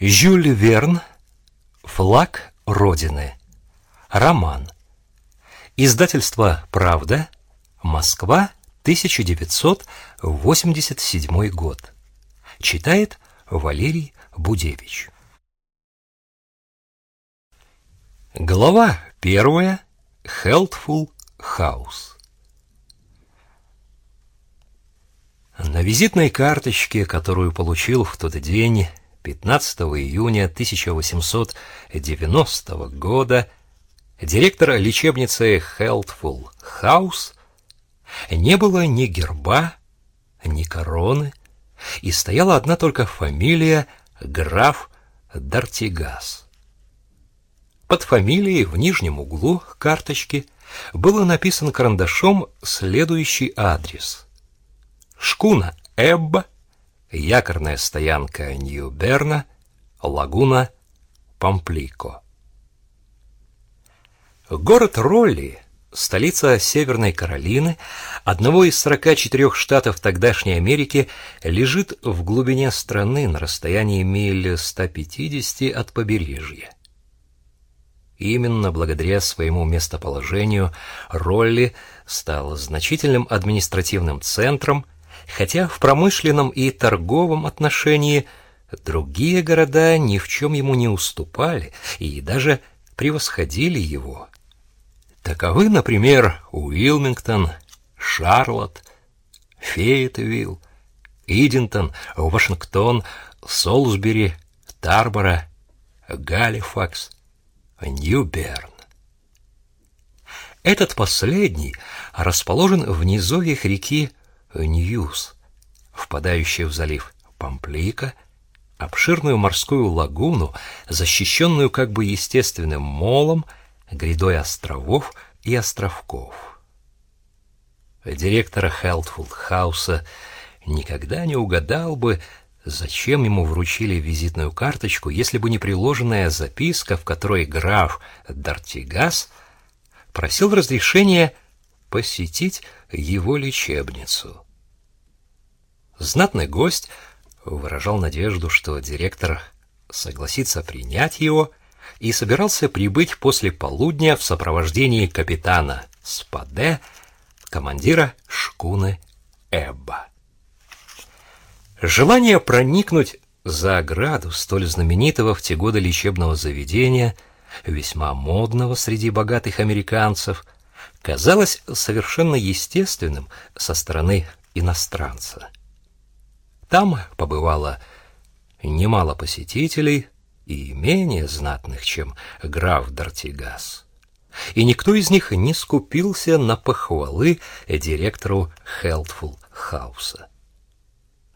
Жюль Верн «Флаг Родины». Роман. Издательство «Правда», Москва, 1987 год. Читает Валерий Будевич. Глава первая. Healthful House. На визитной карточке, которую получил в тот день, 15 июня 1890 года, директора лечебницы Healthful House не было ни герба, ни короны, и стояла одна только фамилия граф Дартигас. Под фамилией в нижнем углу карточки было написан карандашом следующий адрес. Шкуна Эбба, якорная стоянка Нью-Берна, лагуна Памплико. Город Ролли, столица Северной Каролины, одного из 44 штатов тогдашней Америки, лежит в глубине страны на расстоянии миль 150 от побережья. Именно благодаря своему местоположению Ролли стал значительным административным центром, хотя в промышленном и торговом отношении другие города ни в чем ему не уступали и даже превосходили его. Таковы, например, Уилмингтон, Шарлотт, Фейтвилл, Идентон, Вашингтон, Солсбери, Тарбора, Галифакс – Нью-Берн. Этот последний расположен в низовьях реки Ньюс, впадающей в залив Памплико, обширную морскую лагуну, защищенную как бы естественным молом, грядой островов и островков. Директора Хелтфул-Хауса никогда не угадал бы, Зачем ему вручили визитную карточку, если бы не приложенная записка, в которой граф Дартигас просил разрешения посетить его лечебницу? Знатный гость выражал надежду, что директор согласится принять его и собирался прибыть после полудня в сопровождении капитана Спаде, командира шкуны Эбба. Желание проникнуть за ограду столь знаменитого в те годы лечебного заведения, весьма модного среди богатых американцев, казалось совершенно естественным со стороны иностранца. Там побывало немало посетителей и менее знатных, чем граф Дартигас. И никто из них не скупился на похвалы директору Хелтфул Хауса.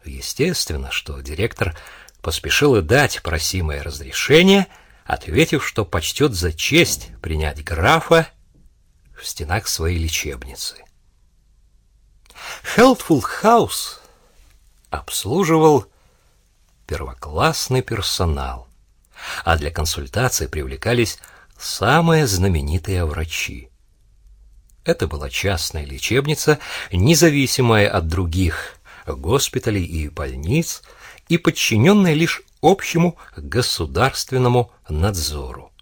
Естественно, что директор поспешил и дать просимое разрешение, ответив, что почтет за честь принять графа в стенах своей лечебницы. Хелтфул Хаус обслуживал первоклассный персонал, а для консультаций привлекались самые знаменитые врачи. Это была частная лечебница, независимая от других госпиталей и больниц и подчиненная лишь общему государственному надзору.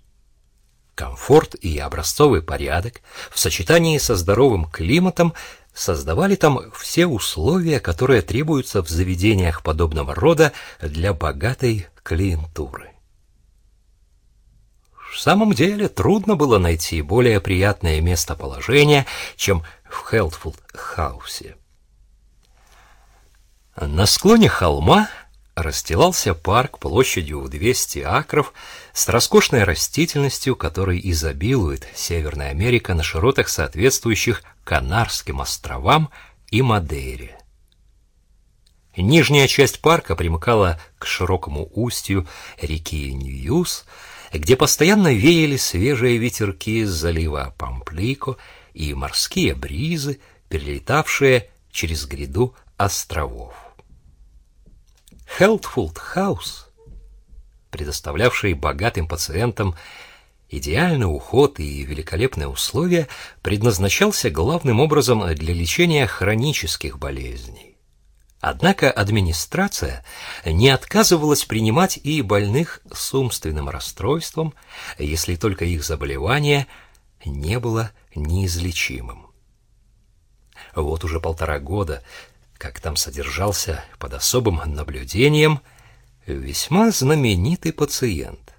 Комфорт и образцовый порядок в сочетании со здоровым климатом создавали там все условия, которые требуются в заведениях подобного рода для богатой клиентуры. В самом деле трудно было найти более приятное местоположение, чем в Хелтфулд Хаусе. На склоне холма расстилался парк площадью в 200 акров с роскошной растительностью, которой изобилует Северная Америка на широтах, соответствующих Канарским островам и Мадейре. Нижняя часть парка примыкала к широкому устью реки Ньюс, где постоянно веяли свежие ветерки с залива Памплико и морские бризы, перелетавшие через гряду островов. Хелтфул-Хаус, предоставлявший богатым пациентам идеальный уход и великолепные условия, предназначался главным образом для лечения хронических болезней. Однако администрация не отказывалась принимать и больных с умственным расстройством, если только их заболевание не было неизлечимым. Вот уже полтора года, как там содержался под особым наблюдением весьма знаменитый пациент.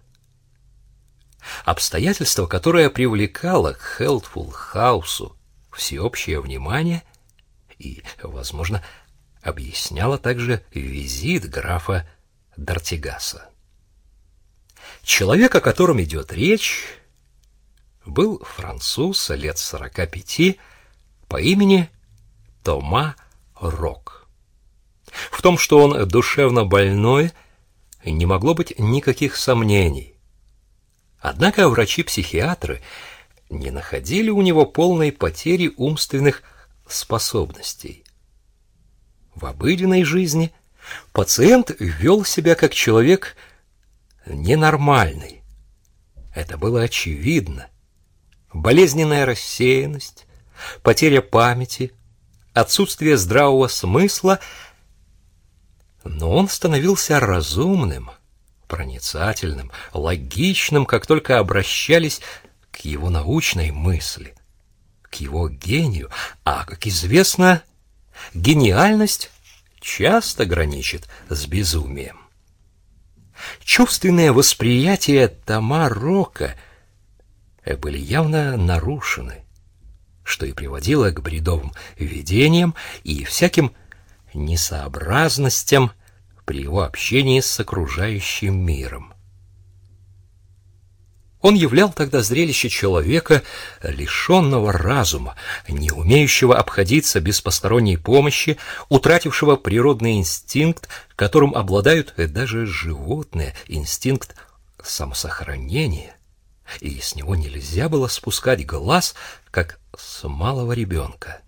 Обстоятельство, которое привлекало к Хелтфул Хаусу всеобщее внимание и, возможно, объясняла также визит графа Дартигаса. Человек, о котором идет речь, был француз лет сорока пяти по имени Тома Рок. В том, что он душевно больной, не могло быть никаких сомнений. Однако врачи-психиатры не находили у него полной потери умственных способностей. В обыденной жизни пациент вел себя как человек ненормальный. Это было очевидно. Болезненная рассеянность, потеря памяти, отсутствие здравого смысла, но он становился разумным, проницательным, логичным, как только обращались к его научной мысли, к его гению, а, как известно, гениальность часто граничит с безумием. Чувственное восприятие Тома Рока были явно нарушены, что и приводило к бредовым видениям и всяким несообразностям при его общении с окружающим миром. Он являл тогда зрелище человека, лишенного разума, не умеющего обходиться без посторонней помощи, утратившего природный инстинкт, которым обладают даже животные, инстинкт самосохранения. И с него нельзя было спускать глаз, как с малого ребенка.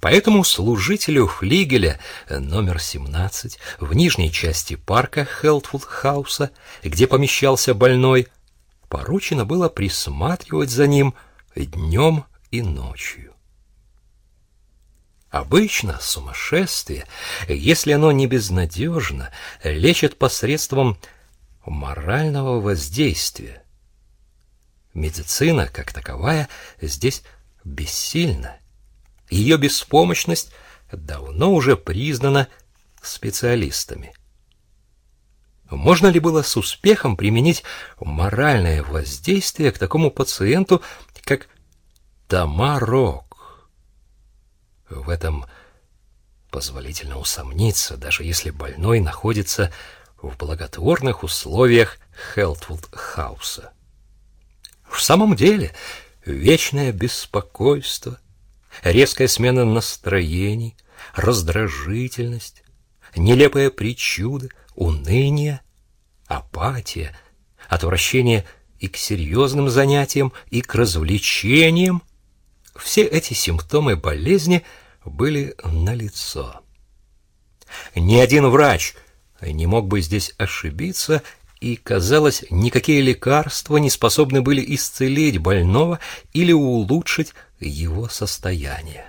Поэтому служителю флигеля номер 17 в нижней части парка Хелтфул-Хауса, где помещался больной, поручено было присматривать за ним днем и ночью. Обычно сумасшествие, если оно не безнадежно, лечат посредством морального воздействия. Медицина, как таковая, здесь бессильна. Ее беспомощность давно уже признана специалистами. Можно ли было с успехом применить моральное воздействие к такому пациенту, как Тамарок? В этом позволительно усомниться, даже если больной находится в благотворных условиях Хелтвуд-хауса. В самом деле, вечное беспокойство, резкая смена настроений, раздражительность, нелепые причуды, уныние, апатия, отвращение и к серьезным занятиям, и к развлечениям. Все эти симптомы болезни были налицо. Ни один врач не мог бы здесь ошибиться, и, казалось, никакие лекарства не способны были исцелить больного или улучшить его состояние.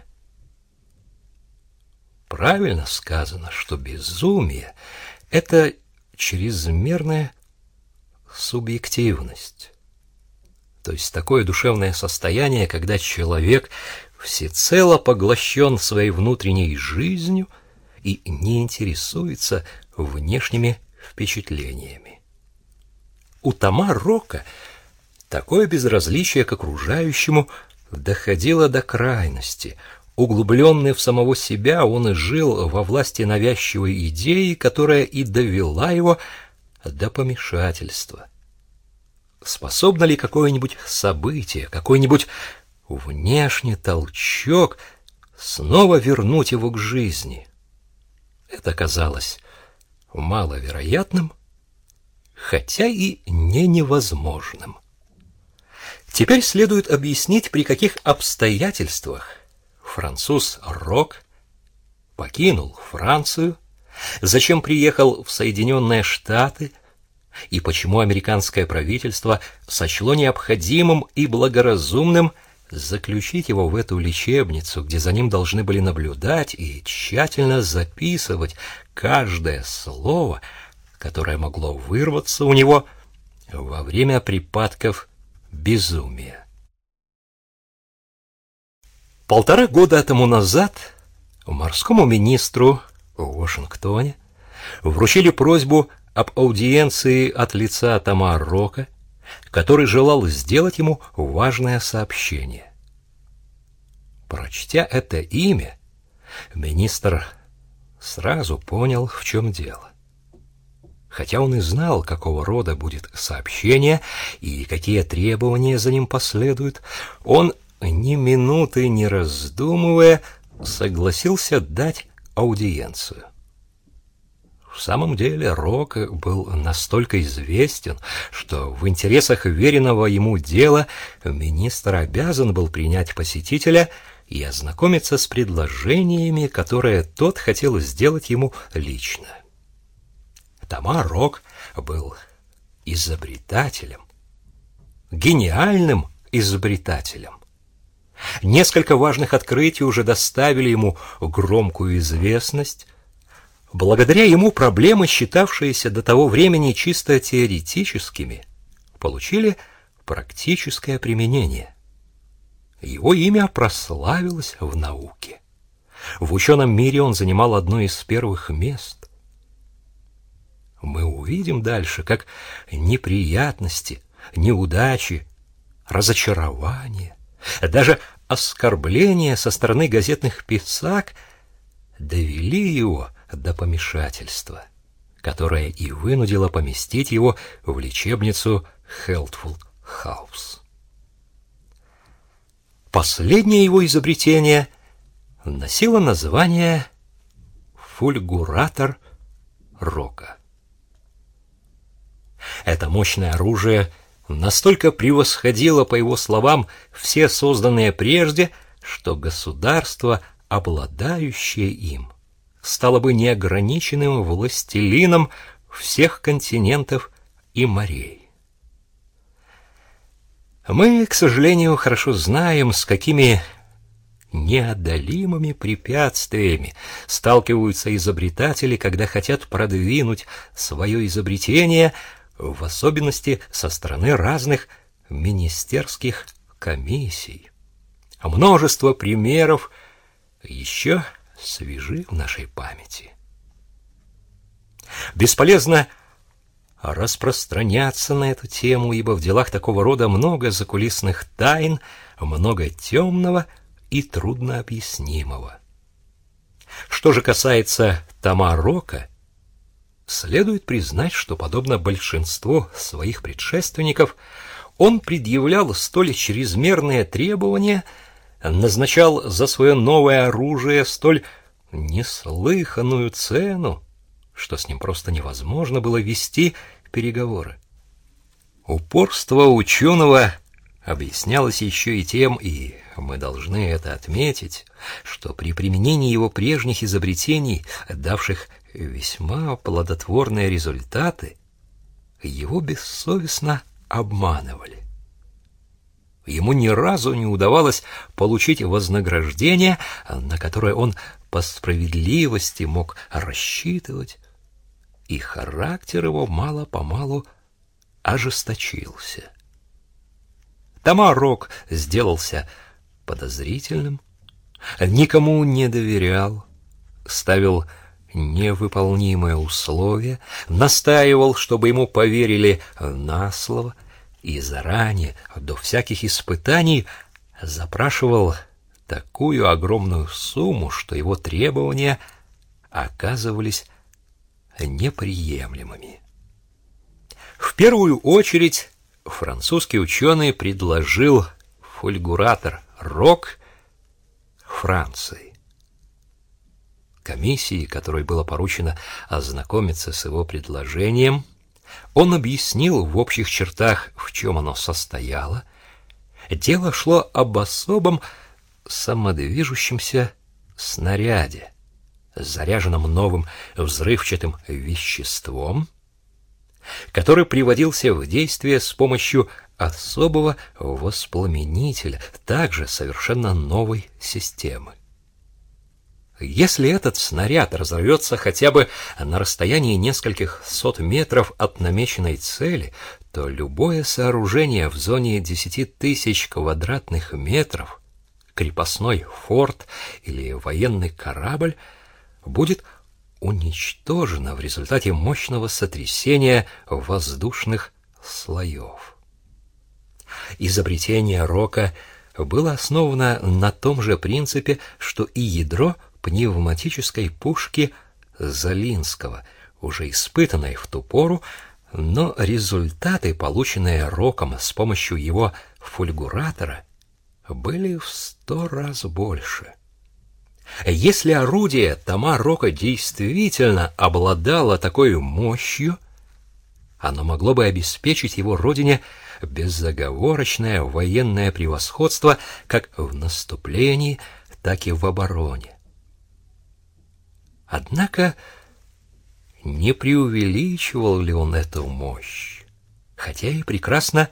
Правильно сказано, что безумие — это чрезмерная субъективность. То есть такое душевное состояние, когда человек всецело поглощен своей внутренней жизнью и не интересуется внешними впечатлениями. У Тома Рока такое безразличие к окружающему доходило до крайности. Углубленный в самого себя, он и жил во власти навязчивой идеи, которая и довела его до помешательства. Способно ли какое-нибудь событие, какой-нибудь внешний толчок снова вернуть его к жизни? Это казалось маловероятным, хотя и не невозможным. Теперь следует объяснить, при каких обстоятельствах француз Рок покинул Францию, зачем приехал в Соединенные Штаты и почему американское правительство сочло необходимым и благоразумным заключить его в эту лечебницу, где за ним должны были наблюдать и тщательно записывать каждое слово, которое могло вырваться у него во время припадков безумия. Полтора года тому назад морскому министру в Вашингтоне вручили просьбу об аудиенции от лица Тома Рока, который желал сделать ему важное сообщение. Прочтя это имя, министр сразу понял, в чем дело. Хотя он и знал, какого рода будет сообщение и какие требования за ним последуют, он, ни минуты не раздумывая, согласился дать аудиенцию. В самом деле Рок был настолько известен, что в интересах веренного ему дела министр обязан был принять посетителя и ознакомиться с предложениями, которые тот хотел сделать ему лично. Тома был изобретателем, гениальным изобретателем. Несколько важных открытий уже доставили ему громкую известность, Благодаря ему проблемы, считавшиеся до того времени чисто теоретическими, получили практическое применение. Его имя прославилось в науке. В ученом мире он занимал одно из первых мест. Мы увидим дальше, как неприятности, неудачи, разочарования, даже оскорбления со стороны газетных писак довели его до помешательства, которое и вынудило поместить его в лечебницу Healthful House. Последнее его изобретение носило название фульгуратор рока. Это мощное оружие настолько превосходило, по его словам, все созданные прежде, что государство, обладающее им, стало бы неограниченным властелином всех континентов и морей. Мы, к сожалению, хорошо знаем, с какими неодолимыми препятствиями сталкиваются изобретатели, когда хотят продвинуть свое изобретение, в особенности со стороны разных министерских комиссий. Множество примеров еще свежи в нашей памяти. Бесполезно распространяться на эту тему, ибо в делах такого рода много закулисных тайн, много темного и трудно объяснимого. Что же касается Тома Рока, следует признать, что, подобно большинству своих предшественников, он предъявлял столь чрезмерные требования – назначал за свое новое оружие столь неслыханную цену, что с ним просто невозможно было вести переговоры. Упорство ученого объяснялось еще и тем, и мы должны это отметить, что при применении его прежних изобретений, давших весьма плодотворные результаты, его бессовестно обманывали. Ему ни разу не удавалось получить вознаграждение, на которое он по справедливости мог рассчитывать, и характер его мало-помалу ожесточился. Тамарок сделался подозрительным, никому не доверял, ставил невыполнимые условия, настаивал, чтобы ему поверили на слово, и заранее, до всяких испытаний, запрашивал такую огромную сумму, что его требования оказывались неприемлемыми. В первую очередь французский ученый предложил фульгуратор РОК Франции. Комиссии, которой было поручено ознакомиться с его предложением, он объяснил в общих чертах, в чем оно состояло. Дело шло об особом самодвижущемся снаряде, заряженном новым взрывчатым веществом, который приводился в действие с помощью особого воспламенителя, также совершенно новой системы. Если этот снаряд разорвется хотя бы на расстоянии нескольких сот метров от намеченной цели, то любое сооружение в зоне 10 тысяч квадратных метров, крепостной форт или военный корабль, будет уничтожено в результате мощного сотрясения воздушных слоев. Изобретение Рока было основано на том же принципе, что и ядро – пневматической пушки Залинского, уже испытанной в ту пору, но результаты, полученные Роком с помощью его фульгуратора, были в сто раз больше. Если орудие Тома Рока действительно обладало такой мощью, оно могло бы обеспечить его родине безоговорочное военное превосходство как в наступлении, так и в обороне. Однако не преувеличивал ли он эту мощь, хотя и прекрасно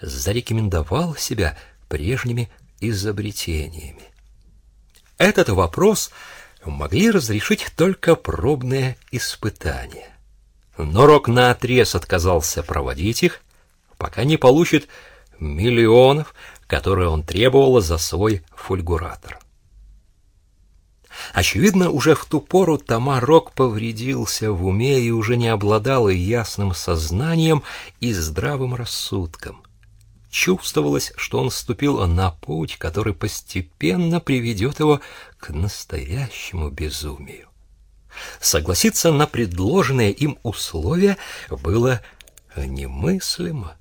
зарекомендовал себя прежними изобретениями. Этот вопрос могли разрешить только пробные испытания. Но Рок наотрез отказался проводить их, пока не получит миллионов, которые он требовал за свой фульгуратор. Очевидно, уже в ту пору Тамарок повредился в уме и уже не обладал ясным сознанием, и здравым рассудком. Чувствовалось, что он ступил на путь, который постепенно приведет его к настоящему безумию. Согласиться на предложенные им условия было немыслимо.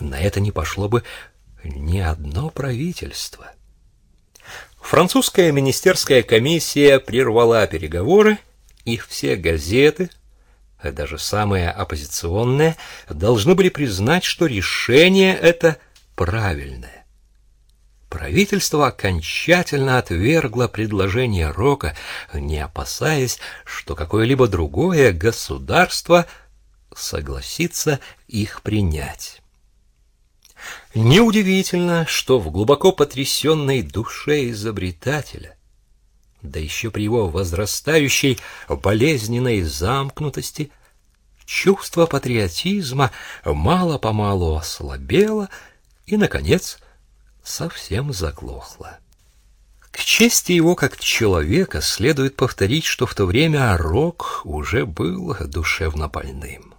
На это не пошло бы ни одно правительство — Французская министерская комиссия прервала переговоры, и все газеты, а даже самые оппозиционные, должны были признать, что решение это правильное. Правительство окончательно отвергло предложение Рока, не опасаясь, что какое-либо другое государство согласится их принять. Неудивительно, что в глубоко потрясенной душе изобретателя, да еще при его возрастающей болезненной замкнутости, чувство патриотизма мало-помалу ослабело и, наконец, совсем заглохло. К чести его как человека следует повторить, что в то время Рок уже был душевно больным.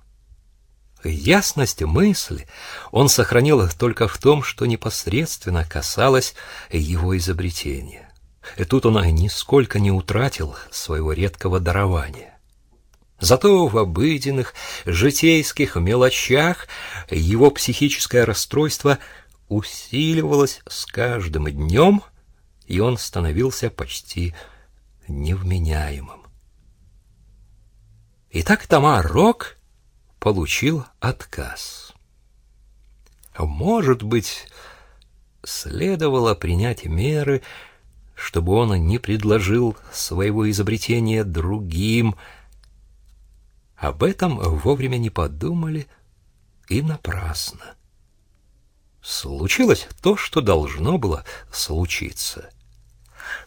Ясность мысли он сохранил только в том, что непосредственно касалось его изобретения. И тут он нисколько не утратил своего редкого дарования. Зато в обыденных, житейских мелочах его психическое расстройство усиливалось с каждым днем, и он становился почти невменяемым. Итак, Тома Рок получил отказ. Может быть, следовало принять меры, чтобы он не предложил своего изобретения другим. Об этом вовремя не подумали и напрасно. Случилось то, что должно было случиться.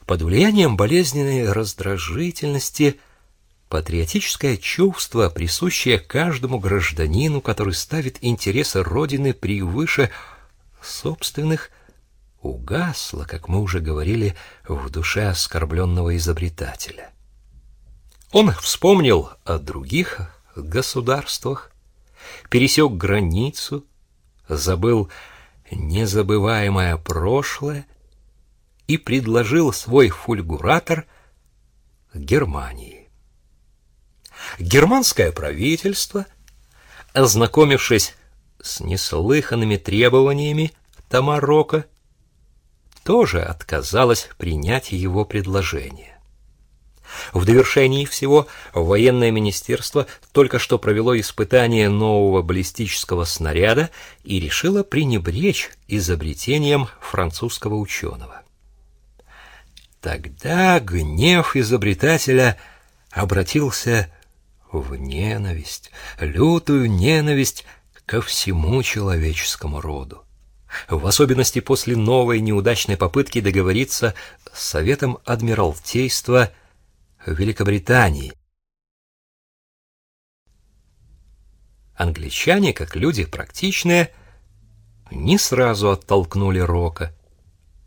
Под влиянием болезненной раздражительности – Патриотическое чувство, присущее каждому гражданину, который ставит интересы Родины превыше собственных, угасло, как мы уже говорили, в душе оскорбленного изобретателя. Он вспомнил о других государствах, пересек границу, забыл незабываемое прошлое и предложил свой фульгуратор Германии. Германское правительство, ознакомившись с неслыханными требованиями Тамарока, тоже отказалось принять его предложение. В довершении всего военное министерство только что провело испытание нового баллистического снаряда и решило пренебречь изобретением французского ученого. Тогда гнев изобретателя обратился в ненависть, лютую ненависть ко всему человеческому роду. В особенности после новой неудачной попытки договориться с Советом Адмиралтейства Великобритании. Англичане, как люди практичные, не сразу оттолкнули Рока.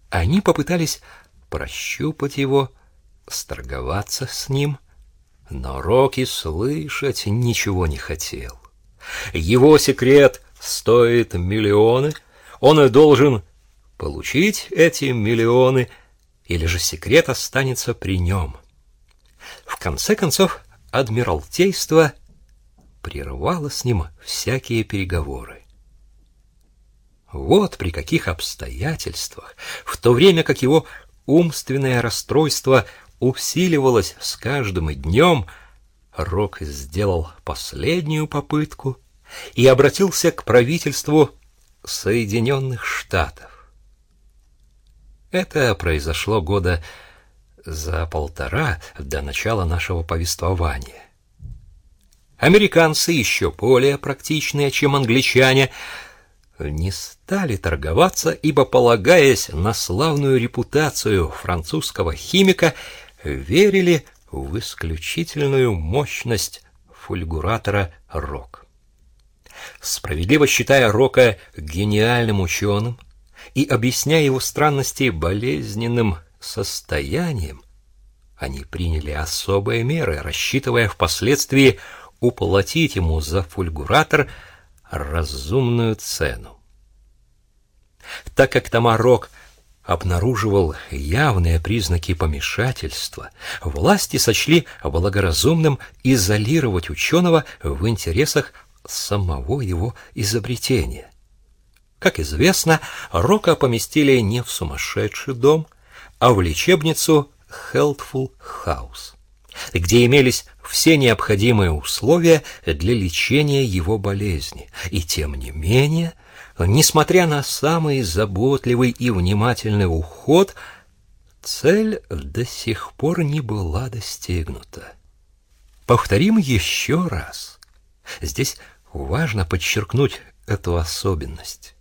Они попытались прощупать его, сторговаться с ним, но Рокки слышать ничего не хотел. Его секрет стоит миллионы, он и должен получить эти миллионы, или же секрет останется при нем. В конце концов, Адмиралтейство прервало с ним всякие переговоры. Вот при каких обстоятельствах, в то время как его умственное расстройство усиливалось с каждым днем, Рок сделал последнюю попытку и обратился к правительству Соединенных Штатов. Это произошло года за полтора до начала нашего повествования. Американцы, еще более практичные, чем англичане, не стали торговаться, ибо, полагаясь на славную репутацию французского химика, верили в исключительную мощность фульгуратора Рок. Справедливо считая Рока гениальным ученым и объясняя его странности болезненным состоянием, они приняли особые меры, рассчитывая впоследствии уплатить ему за фульгуратор разумную цену. Так как Тамарок обнаруживал явные признаки помешательства, власти сочли благоразумным изолировать ученого в интересах самого его изобретения. Как известно, Рока поместили не в сумасшедший дом, а в лечебницу Healthful House, где имелись все необходимые условия для лечения его болезни. И тем не менее, несмотря на самый заботливый и внимательный уход, цель до сих пор не была достигнута. Повторим еще раз. Здесь важно подчеркнуть эту особенность.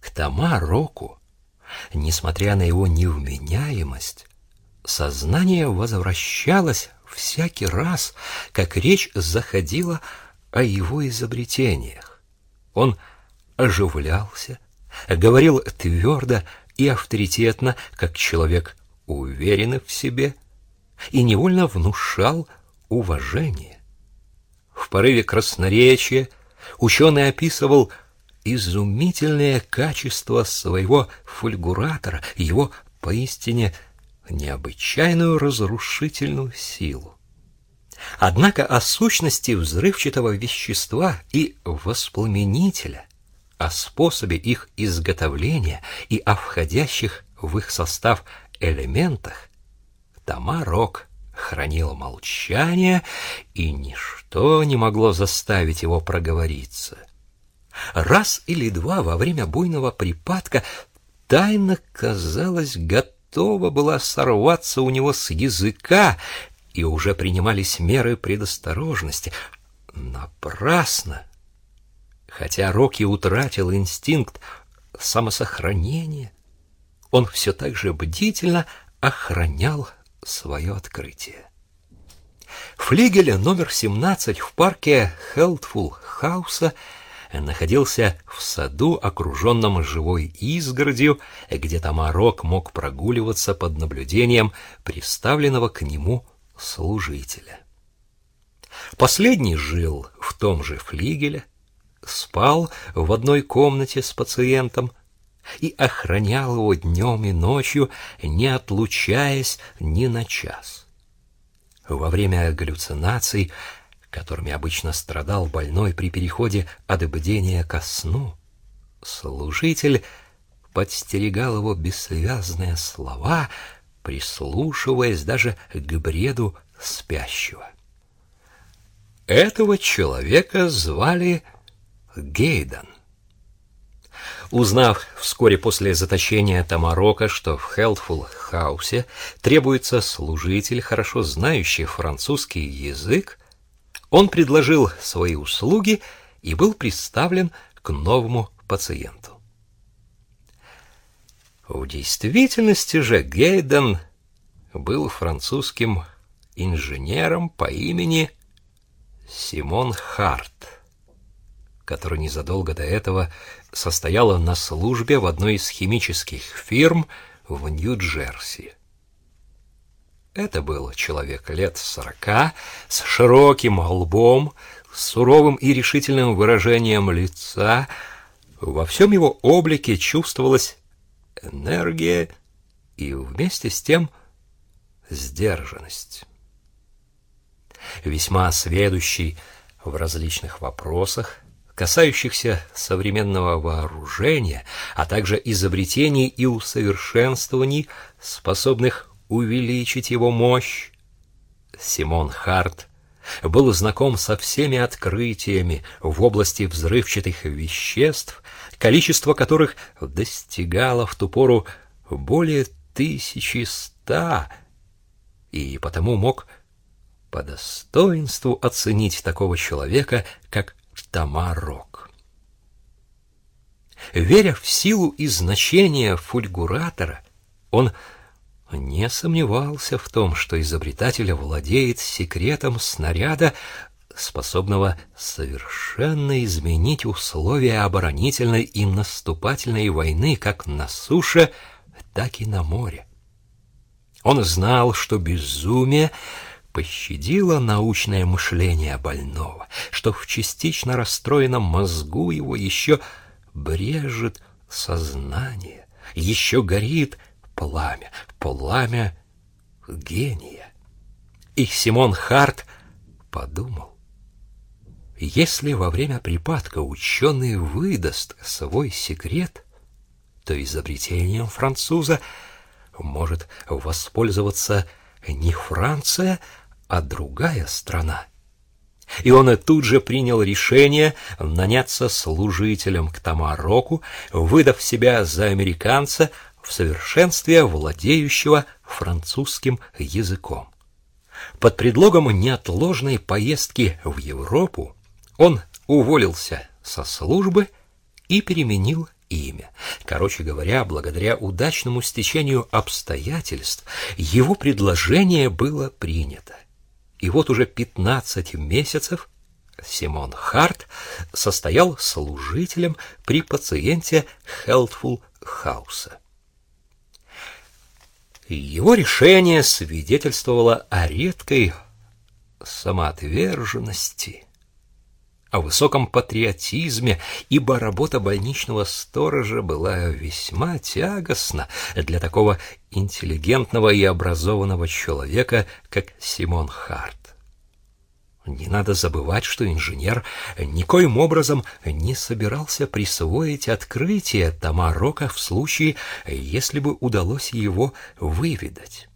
К Тома Року, несмотря на его невменяемость, сознание возвращалось всякий раз, как речь заходила о его изобретениях. Он оживлялся, говорил твердо и авторитетно, как человек уверенный в себе, и невольно внушал уважение. В порыве красноречия ученый описывал изумительные качества своего фульгуратора, его поистине необычайную разрушительную силу. Однако о сущности взрывчатого вещества и воспламенителя, о способе их изготовления и о входящих в их состав элементах Тамарок хранил молчание, и ничто не могло заставить его проговориться. Раз или два во время буйного припадка тайна казалась готова готова была сорваться у него с языка, и уже принимались меры предосторожности. Напрасно! Хотя Рокки утратил инстинкт самосохранения, он все так же бдительно охранял свое открытие. Флигель номер 17 в парке Хелтфул Хауса — находился в саду, окруженном живой изгородью, где Тамарок мог прогуливаться под наблюдением приставленного к нему служителя. Последний жил в том же флигеле, спал в одной комнате с пациентом и охранял его днем и ночью, не отлучаясь ни на час. Во время галлюцинаций которыми обычно страдал больной при переходе от бдения ко сну, служитель подстерегал его бессвязные слова, прислушиваясь даже к бреду спящего. Этого человека звали Гейден. Узнав вскоре после заточения Тамарока, что в Хелтфул Хаусе требуется служитель, хорошо знающий французский язык, он предложил свои услуги и был представлен к новому пациенту. В действительности же Гейден был французским инженером по имени Симон Харт, который незадолго до этого состоял на службе в одной из химических фирм в Нью-Джерси. Это был человек лет сорока, с широким лбом, с суровым и решительным выражением лица. Во всем его облике чувствовалась энергия и вместе с тем сдержанность. Весьма сведущий в различных вопросах, касающихся современного вооружения, а также изобретений и усовершенствований, способных увеличить его мощь, Симон Харт был знаком со всеми открытиями в области взрывчатых веществ, количество которых достигало в ту пору более тысячи ста, и потому мог по достоинству оценить такого человека, как Тамарок. Веря в силу и значение фульгуратора, он не сомневался в том, что изобретатель владеет секретом снаряда, способного совершенно изменить условия оборонительной и наступательной войны как на суше, так и на море. Он знал, что безумие пощадило научное мышление больного, что в частично расстроенном мозгу его еще брежет сознание, еще горит пламя, пламя гения. И Симон Харт подумал, если во время припадка ученый выдаст свой секрет, то изобретением француза может воспользоваться не Франция, а другая страна. И он и тут же принял решение наняться служителем к Тамароку, выдав себя за американца, в совершенстве владеющего французским языком. Под предлогом неотложной поездки в Европу он уволился со службы и переменил имя. Короче говоря, благодаря удачному стечению обстоятельств его предложение было принято. И вот уже 15 месяцев Симон Харт состоял служителем при пациенте Healthful Хауса. Его решение свидетельствовало о редкой самоотверженности, о высоком патриотизме, ибо работа больничного сторожа была весьма тягостна для такого интеллигентного и образованного человека, как Симон Харт. Не надо забывать, что инженер никоим образом не собирался присвоить открытие Тамарока в случае, если бы удалось его выведать.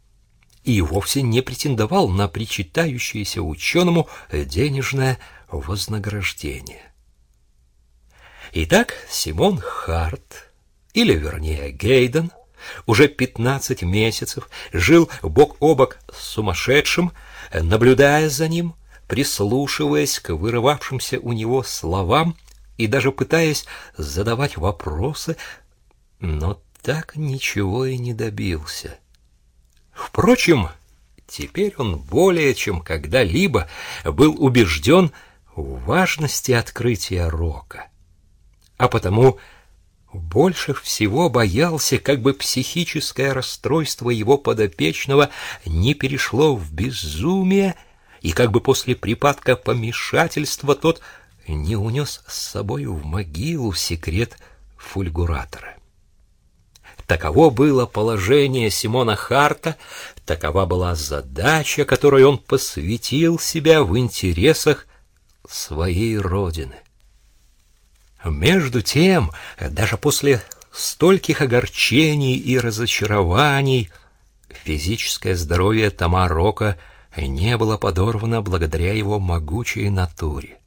И вовсе не претендовал на причитающееся ученому денежное вознаграждение. Итак, Симон Харт, или вернее Гейден, уже 15 месяцев жил бок о бок с сумасшедшим, наблюдая за ним – прислушиваясь к вырывавшимся у него словам и даже пытаясь задавать вопросы, но так ничего и не добился. Впрочем, теперь он более чем когда-либо был убежден важности открытия рока, а потому больше всего боялся, как бы психическое расстройство его подопечного не перешло в безумие и как бы после припадка помешательства тот не унес с собою в могилу секрет фульгуратора. Таково было положение Симона Харта, такова была задача, которой он посвятил себя в интересах своей родины. Между тем, даже после стольких огорчений и разочарований, физическое здоровье Тамарока – не было подорвано благодаря его могучей натуре.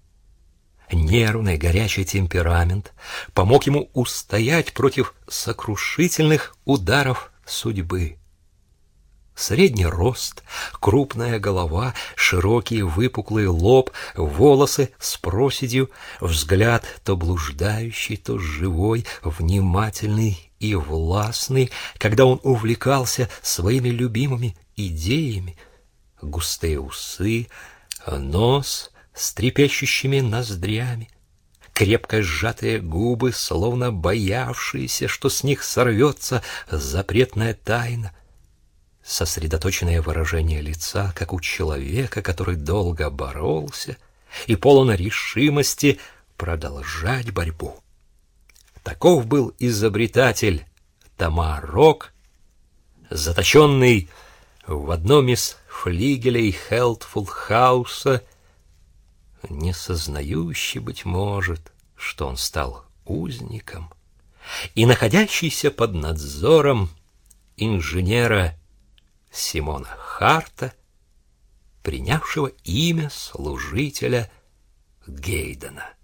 Нервный горячий темперамент помог ему устоять против сокрушительных ударов судьбы. Средний рост, крупная голова, широкий выпуклый лоб, волосы с проседью, взгляд то блуждающий, то живой, внимательный и властный, когда он увлекался своими любимыми идеями. Густые усы, нос с трепещущими ноздрями, крепко сжатые губы, словно боявшиеся, что с них сорвется запретная тайна — сосредоточенное выражение лица, как у человека, который долго боролся и полон решимости продолжать борьбу. Таков был изобретатель Тамарок, заточенный в одном из флигелей Хелтфулхауса, не сознающий, быть может, что он стал узником, и находящийся под надзором инженера Симона Харта, принявшего имя служителя Гейдена.